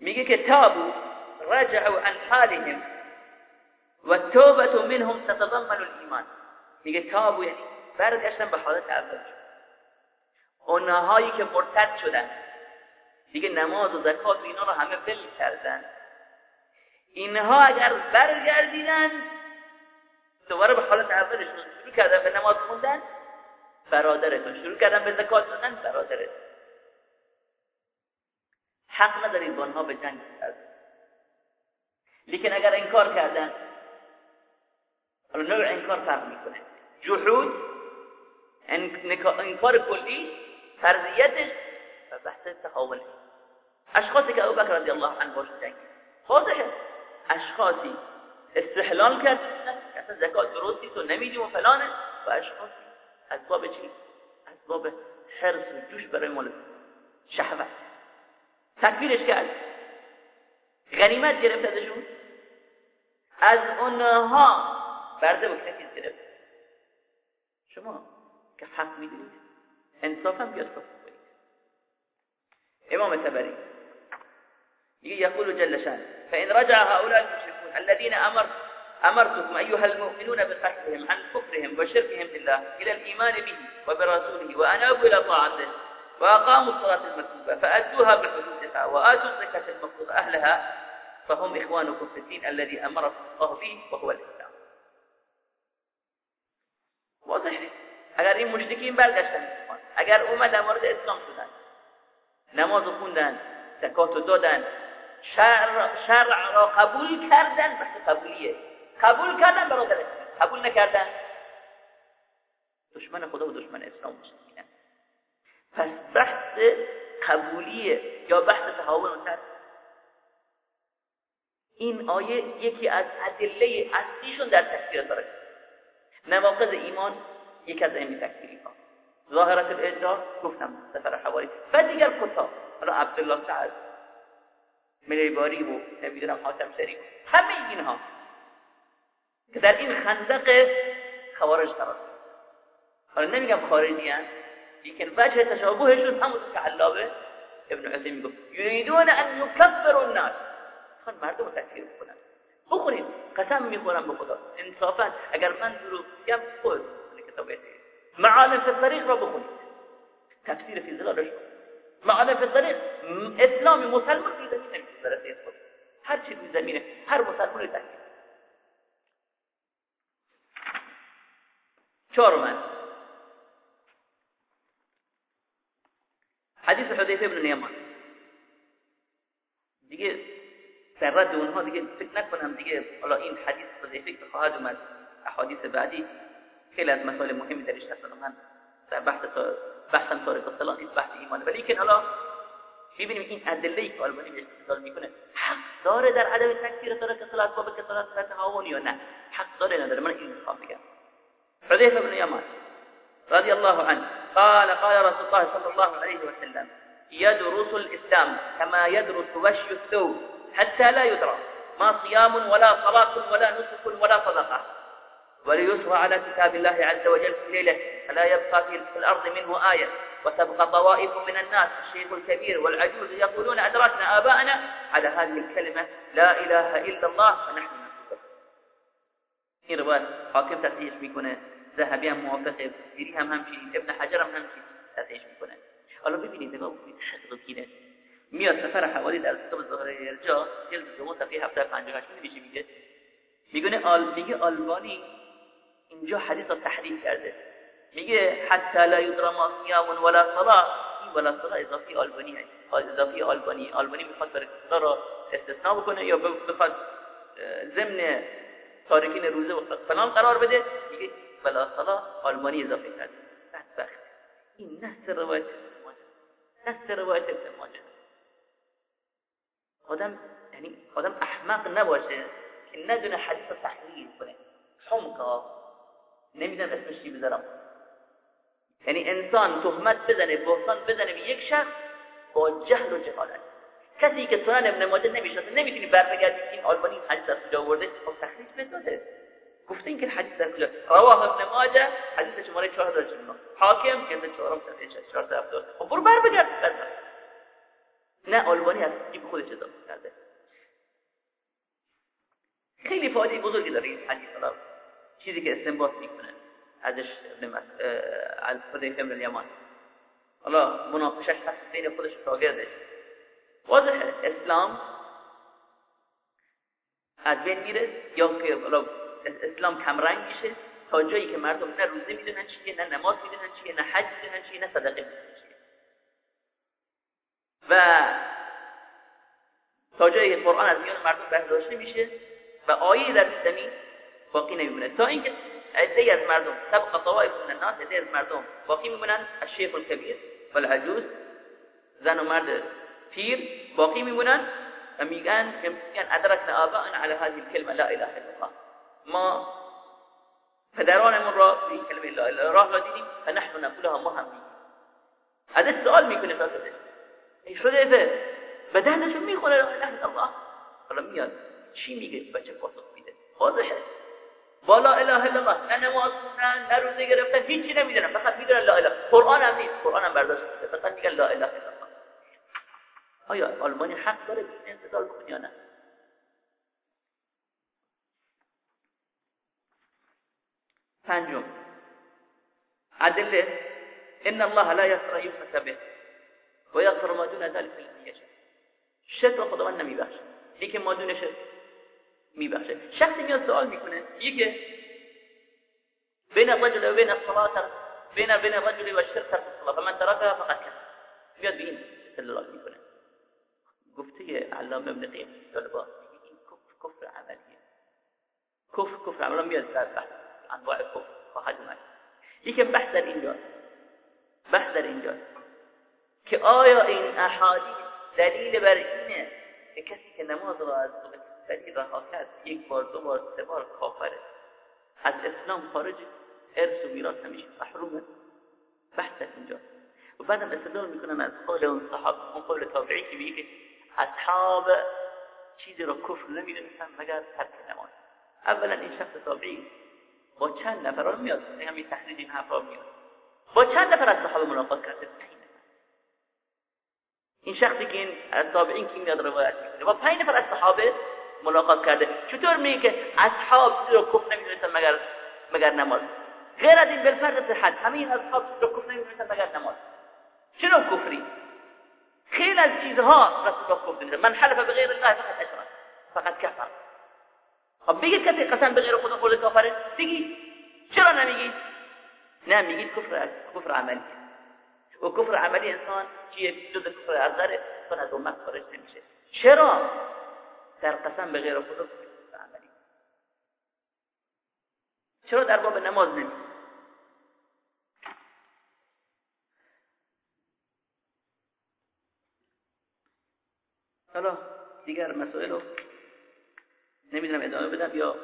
میگه که تابو رجعوا عن حالهم والتوبة منهم تتضمن الإيمان میگه تابو یعنی برگشتن به حالت اول. اونهایی که مرتد شدن. دیگه نماز و زکات و اینا رو همه بل کردن. اینها اگر برگردیدن دوباره به حالت اولشون شروع کردن به نماز خوندن برادرتون شروع کردن به زکات دادن برادرتون حق ندارید با آنها به جنگ کرد لیکن اگر انکار کردن حالا نوع انکار فرق می‌کنه. جحود انکار کلی فرضیتش و بحث تحول اشخاصی که ابو بکر رضی الله عنه باش جنگ واضحه اشخاصی استحلال کرد. اصلا زکات درستی تو نمیدیم و فلانه. و اشخاصی اسباب چی؟ اسباب حرص و جوش برای مال شهوت. تکبیرش کرد. غنیمت گرفت ازشون از اونها برده و کسی گرفت. شما که حق می‌دونید انصاف هم بیاد کنید. امام تبری يقول جل شان فإن رجع هؤلاء المشركون الذين أمر أمرتكم أيها المؤمنون بقتلهم عن كفرهم وشركهم بالله إلى الإيمان به وبرسوله وأنابوا إلى طاعته وأقاموا الصلاة المكتوبة فأدوها بحدودها وآتوا الزكاة المفروض أهلها فهم إخوانكم في الدين الذي أمركم الله به وهو الإسلام. واضح؟ اگر این مشرکین برگشتن اگر اومدن وارد إسلام شدن. نماز خوندن زکات دادن. شرع, شرع را قبول کردن بحث قبولیه. قبول کردن برادر قبول نکردن. دشمن خدا و دشمن اسلام میشن پس بحث قبولیه یا بحث تهاون و این آیه یکی از ادله اصلیشون در تکفیر داره. نواقض ایمان یکی از این تکفیری ها. ظاهرت الاجرا گفتم سفر حوالی و دیگر کتاب. حالا عبدالله سعد ملیباری و نمی‌دونم حاتم شریف. همه اینها که در این خندق خوارج قرار حالا نمیگم خارجی هست. لیکن وجه تشابهشون همون که علابه ابن عثیم میگفت یریدون أن یکفروا الناس. خان مردم تکفیر بکنن بخورید قسم میخورم به خدا انصافا. اگر من دروغ بگم خود کتاب معالم فی الطریق را بخونید تفسیر فی ظلالش معالم فی الطریق إسلام مسلمان فی زمین نمیشه برسه خود هر چی روی زمینه. هر مسلمان تکفیر چهارم حدیث حذیفه ابن نیمان دیگه در رد اونها دیگه فکر نکنم دیگه. حالا این حدیث حذیفه که خواهد اومد احادیث بعدی خیلی از مسائل مهمی درش هستن من در بحث بحثم تاریخ الصلاه نیست بحث ایمانه ولی که حالا می‌بینیم این ادله که آلبانی بهش استدلال می‌کنه حق داره در عدم تکفیر ترک صلات باب کسالات و تهاون یا نه؟ حق داره نداره؟ من این می‌خوام بگم. حذیفه بن یمان رضی الله عنه قال قال رسول الله صلى الله عليه وسلم يدرس الإسلام كما يدرس وشي الثوب حتى لا يدرى ما صيام ولا صلاة ولا نسك ولا صدقة. وليسرى على كتاب الله عز وجل في ليلة فلا يبقى في الأرض منه آية. وتبقى طوائف من الناس الشيخ الكبير والعجوز يقولون أدركنا آباءنا على هذه الكلمة لا إله إلا الله ونحن نحن این روایت حاکم تصحیح میکنه ذهبی هم موافقه گیری هم همچنین ابن حجر هم همچنین تصحیح می‌کنه. حالا ببینید نگاه بکنید حق کینه میاد سفر حوالی در کتاب ظاهر ارجاع جلد دوم صفحه 758 میشه میگه؟ میگه آل میگه آلبانی اینجا حدیث رو تحریف کرده. میگه حتی لا یدرا ما صیام ولا صلاة. این ولا صلاة اضافی آلبانی هست. اضافی آلبانی. آلبانی می‌خواد بر را استثناء بکنه یا بخواد ضمن تارکین روزه و فلان قرار بده. میگه ولا صلاة آلبانی اضافه کرد. بدبخت. این نص روایت نص روایت ابن ماجه آدم یعنی آدم احمق نباشه که ندونه حدیث رو تحلیل کنه. حمقا نمی‌دونم اسمش چی بذارم. یعنی انسان تهمت بزنه بحثان بزنه به یک شخص با جهل و جهالت. کسی که سنن ابن ماجه نمی‌شناسه نمی‌تونی برمیگردی این آلبانی حدیث از کجا آورده؟ خب تخریج بذاره گفته این که حدیث در کجا رواه ابن ماجه حدیث شماره 4049 حاکم جلد 4 صفحه 470 خب برو بر بگرد. نه آلبانی از این خودش اضافه کرده. خیلی فایده بزرگی داره این حدیث. چیزی که استنباط می‌کنه ازش ابن مس... از حذیفه بن الیمان. حالا مناقشش هست بین خودش شاگردش. واضحه اسلام از بین میره یا که اسلام کمرنگ میشه. تا جایی که مردم نه روزه می‌دونن چیه نه نماز می‌دونن چیه نه حج می‌دونن چیه نه صدقه می‌دونن چیه. و تا جایی که قرآن از میان مردم برداشته میشه و آیه در زمین باقی نمیمونه. تا اینکه عده از مردم طبق طوائف من الناس عده از مردم باقی میمونن. الشیخ الکبیر والعجوز زن و مرد پیر باقی میمونن و میگن میگن ادرکنا آباءنا على هذه الكلمه لا اله الا الله. ما پدرانمون را به این کلمه لا اله راه را دیدیم و نحن نقولها ما هم میگیم از سوال می‌کنه فقط ای به دهنشون می‌خونه. لا اله الله. حالا میاد چی میگه؟ بچه پاسخ میده. واضحه. با لا اله الا الله. نه نماز خوندن نه روزه گرفتن هیچی نمی‌دونن فقط می‌دونن لا اله. قرآن هم نیست. قرآن هم برداشت فقط میگن لا اله الله. آیا آلمانی حق داره این انتظار بکنی یا نه؟ پنجم ادله ان الله لا يغفر يشرك به ويغفر ما دون ذلك لمن يشاء شرک را خداوند نمیبخشه لیکن ما دون شرک میبخشه شخصی میاد سوال میکنه میگه بین الرجل و بین الصلاه بین بین الرجل و الشرك ترك الصلاه فمن تركها فقد كفر میاد به این استدلال میکنه گفته علامه ابن قیم این کفر عملیه کفر کفر عملی میاد بحث انواع کفر خواهد اومد یکم بحث در اینجا بحث در اینجا که آیا این احادیث دلیل بر اینه که کسی که نماز را از سری رها کرد یک بار دو بار سه بار کافره؟ از اسلام خارج ارث و میراث همیشه محرومه. بحث اینجا و بعدم استدلال می‌کنن از قول اون صحاب اون قول تابعی که میگه اصحاب چیزی رو کفر نمی‌دونستن مگر ترک نماز. اولا این شخص تابعی با چند نفر میاد همین تحلیل این حرفا میاد. با چند نفر از صحابه ملاقات کرده این شخصی که این از تابعین که میاد روایت می‌کنه؟ با پنج نفر از صحابه ملاقات کرده. چطور میگه اصحاب رو کفر نمی‌دونستن مگر مگر نماز؟ غیر از این بالفرد صحت. همه این اصحاب رو کفر نمی‌دونستن مگر نماز؟ چرا کفری؟ خیلی از چیزها رسول الله نمی‌دونستن من حلف بغیر الله فقط اشرک فقط کفر. خب بگید کسی قسم بغیر خدا قول کافره بگید. چرا نمیگید؟ نه میگید کفر کفر عملی. و کفر عملی انسان چیه؟ جز کفر اصغر انسان از امت خارج نمیشه. چرا؟ در قسم به غیر خدا کفر عملی. چرا در باب نماز نمی حالا دیگر مسائل رو نمی‌دونم ادامه بدم یا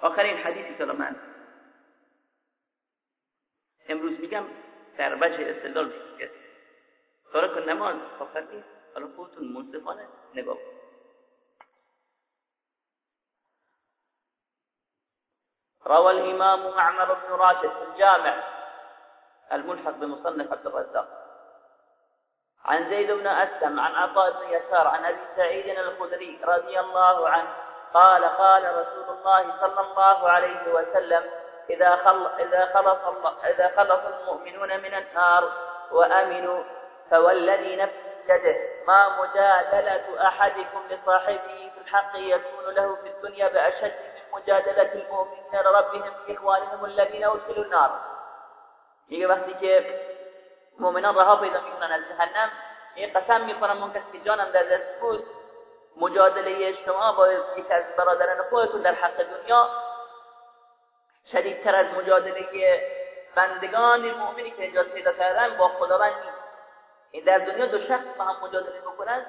آخرین حدیثی که من امروز میگم در وجه استدلال میگه تارک نماز کافر نیست حالا خودتون منصفانه نگاه روى الإمام معمر بن راشد الجامع الملحق بمصنف عبد الرزاق. عن زيد بن أسلم عن عطاء بن يسار عن أبي سعيد الخدري رضي الله عنه قال قال رسول الله صلى الله عليه وسلم إذا خل إذا خلص إذا خلص المؤمنون من النار وأمنوا فوالذي نفس يده ما مجادلة أحدكم لصاحبه في الحق يكون له في الدنيا بأشد من مجادلة المؤمنين لربهم في إخوانهم الذين أدخلوا النار. وقتی که مؤمنان رها پیدا می‌کنن از جهنم. این قسم می‌کنن من کسی جانم در دست بود. مجادله شما با یک از برادران خودتون در حق دنیا. شدیدتر از مجادله بندگان مؤمنی که نجات پیدا کردن با خداوند این در دنیا دو شخص با هم مجادله بکنن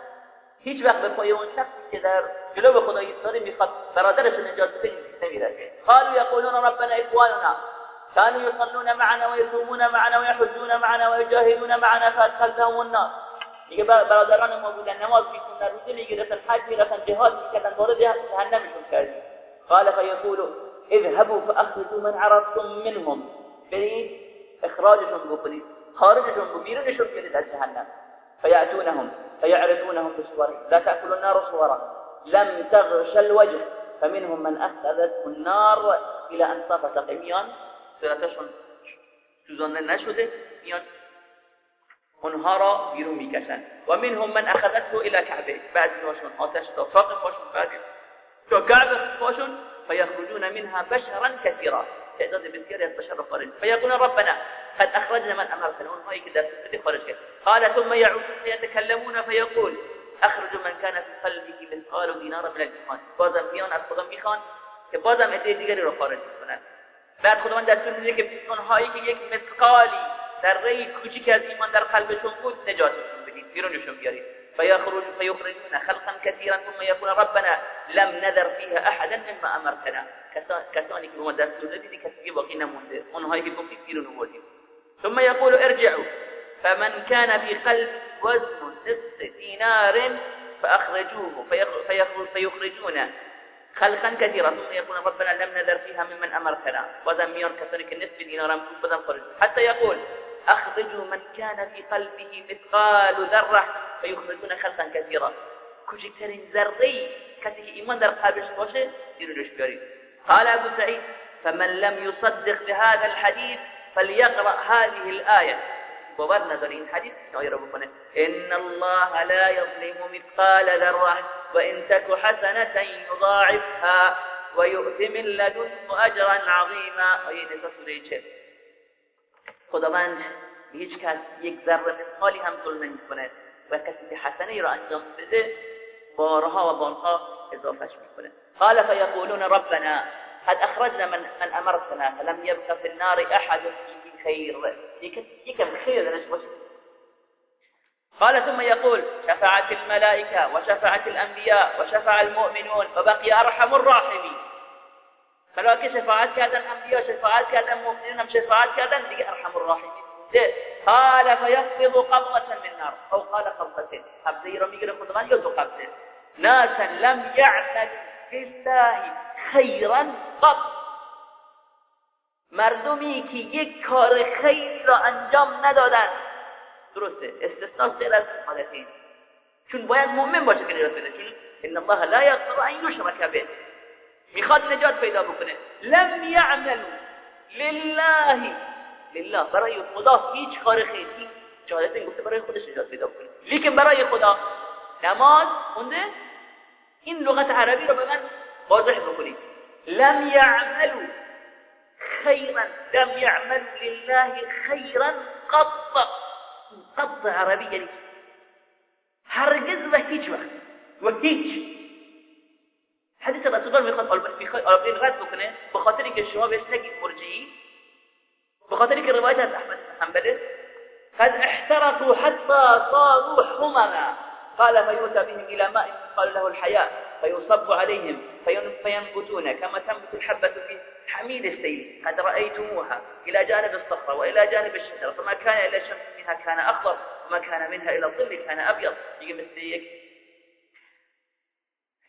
هیچ وقت به پای اون شخصی که در جلو خدا ایستاده می‌خواد برادرش نجات بده نمی‌رسه. قالوا یقولون ربنا اخواننا. كانوا يصلون معنا ويصومون معنا ويحجون معنا ويجاهدون معنا فادخلتهم النار. میگه برادران ما بودن نماز میخوندن روزه میگرفتن حج میرفتن جهاد میکردن وارد جهنمشون کردیم قال فيقول اذهبوا فأخرجوا من عرفتم منهم. برید اخراجشون بکنید خارجشون بکنید بیرونشون کنید از جهنم. فيأتونهم فيعرفونهم بصورهم لا تأكل النار صورا. لم تغش الوجه. فمنهم من أخذته النار إلى أنصاف سقيميان صورتشون سوزانده نشده میان اونها را بیرون میکشن. و منهم من اخذته إلى کعبه. بعضی هاشون آتش تا ساق پاشون بعضی تا کعبه پاشون. فیخرجون منها بشرا كثيرا تعداد بسیاری از بشر خارج. فیقول ربنا قد اخرجنا من امرتنا اونهایی که در خارج کرد قال ثم يعودون فيتكلمون فيقول اخرج من كان في قلبه مثقال دینار من الايمان بازم میان از خدا میخوان که بازم عده دیگری رو خارج کنند بعد خداوند دستور میده که اونهایی که یک مثقالی ری کوچیک از ایمان در قلبشون بود نجاتشون بدید بیرونشون بیارید. فيخرج فيخرجون خلقا كثيرا ثم يقول ربنا لم نذر فيها احدا مما امرتنا. کسانی که ما دستور دادی کسی باقی نمونده. اونهایی که گفتید بیرون آوردید ثم يقول ارجعوا. فمن كان في قلب وزن نصف دينار فأخرجوه فيخرجون خلقا كثيرا ثم يقول ربنا لم نذر فيها ممن أمرتنا. وذن ميون كثيرا نصف دينارا بدن خرج حتى يقول أخرجوا من كان في قلبه مثقال ذرة فيخرجون خلقا كثيرا. کوچکترین ذره کسی که در قلبش باشه بیرونش بیارید قال أبو سعيد فمن لم يصدق بهذا الحديث فليقرأ هذه الآية. باور نداره این إن الله لا يظلم مثقال ذرة. وإن تك حسنة يضاعفها ويؤتي من لدنه اجرا عظيما. آیه نسا سوره چه؟ خداوند هیچ کس یک ذره مثقالی هم ظلم نمیکنه و کسی که حسنه ای را انجام بده بارها و بارها اضافهش میکنه. قال فيقولون ربنا قد اخرجنا من من امرتنا فلم يبق في النار احد فيه خير يكم خير نسبة قال ثم يقول شفعت الملائكة وشفعت الأنبياء وشفع المؤمنون وبقي أرحم الراحمين. ملائكة شفاعت كذا الأنبياء شفاعت كذا المؤمنين شفاعت كذا دي أرحم الراحمين؟ قال فيقبض قبضة من النار أو قال قبضة. قبضة يرمي يقول خدمان يدو قبضة. ناسا لم يعمل بالله خيرا قط. مردمی که یک کار خیری را انجام ندادن. درسته. استثناء غیر از حالتین چون باید مؤمن باشه که نجات بده چون ان الله لا یغفر ان یشرک به. می‌خواد نجات پیدا بکنه. لم یعمل لله. لله. برای خدا هیچ کار خیری این گفته برای خودش نجات پیدا بکنه. لیکن برای خدا. نماز خونده. این لغت عربی رو به من واضح بکنید لم یعملوا خيرا لم يعمل لله خيرا قط. قط عربية نیت يعني. هرجز بە هيج وقت وە حديث الرسول قال بيخوي أربعين غاد بكنه بخاطر إنك شما بيش نجي مرجعي بخاطر كي رواية أحمد حنبل. قد احترقوا حتى صاروا حمما. قال فيؤتى بهم إلى ماء قال له الحياة فيصب عليهم فينبتون كما تنبت الحبة في حميد السيل قد رأيتموها إلى جانب الصخرة وإلى جانب الشجرة فما كان إلى الشمس منها كان أخضر وما كان منها إلى الظل كان أبيض مثل يك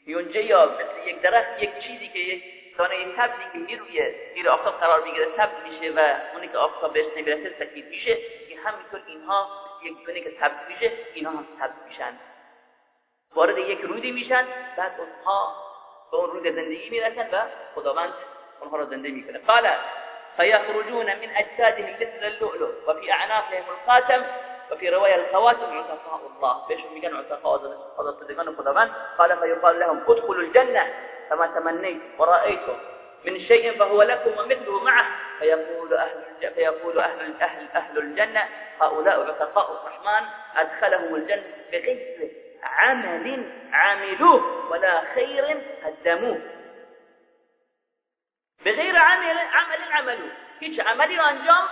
یونجه مثل یک درخت یک چیزی که یک دانه سبزی که روی زیر آفتاب قرار می‌گیره سبز میشه و اونی که آفتاب بهش نمی‌رسه سفید میشه این همینطور اینها یک دونه که سبز میشه اینها هم سبز میشن. وارد یک رودی میشن بعد اونها به اون رود زندگی می‌رسن و خداوند را زنده میکنه قال فيخرجون من أجسادهم مثل اللؤلؤ وفي أعناقهم الخاتم وفي رواية الخواتم عتقاء الله. بيشهم میگن عتقاء؟ حضرتگان خداوند قال فيقال لهم ادخلوا الجنة فما تمنيت ورأيتم من شيء فهو لكم ومثله معه. فيقول أهل فيقول أهل أهل أهل الجنة هؤلاء عتقاء الرحمن أدخلهم الجنة بغير عمل عملوه ولا خير قدموه. بغير عمل عمل عملوه هیچ عملی رو انجام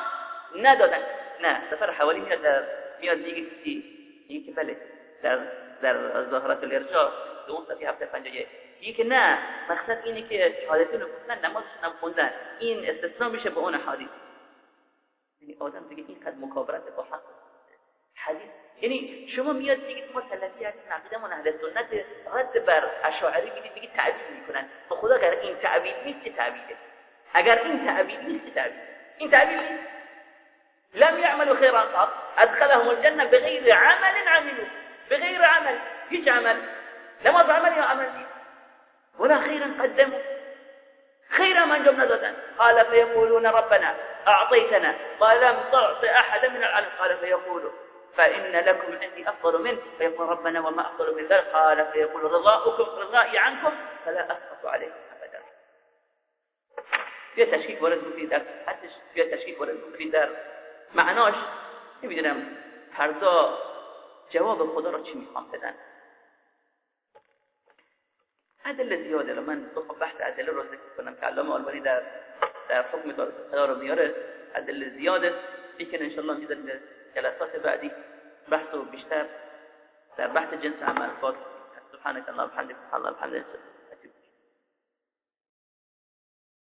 ندادن. نه سفر حوالی میاد در میاد دیگه کسی که بله در در ظاهرات الارجاء اون صفحه 751 یکی که نه مقصد اینه که شهادتون رو گفتن نمازشون هم خوندن این استثناء میشه به اون حدیث. یعنی آدم دیگه اینقدر مکابرت با حق حدیث یعنی شما میاد دیگه ما سلفی هستیم عقیدمون أهل سنت رد بر اشاعری میگید دیگه تعبیر میکنن. به خدا اگر این تعبیر نیست چه تعبیره اگر این تعبیر نیست تعبیر این تعبیر نیست لم يعملوا خيرا قط. أدخلهم الجنة بغير عمل عملوا. بغير عمل. هیچ عمل. نماز عمل یا عمل ولا خيرا قدموا. خيرا من جمنا ندادن قال فيقولون ربنا أعطيتنا. ولم تعط أحدا من العالم قال فيقول فإن لكم عندي أفضل منه. فيقول ربنا وما أفضل من ذلك؟ قال فيقول رضاؤكم رضائي عنكم فلا أسقط عليكم أبدا. في تشكيك ورد في در حتى تشكيك ورد في در معناش نمیدونم هر دو جواب خدا را چی میخوام بدن؟ ادله زیاده رو. من دو بحث ادله رو ذکر کنم که علامه آلبانی در در حکم صدا رو میاره. ادله زیاده. لیکن انشاءالله در جلسات بعدی بحث بیشتر در بحث جنس عمل فات سبحانك اللهم وبحمدك سبحان الله وبحمده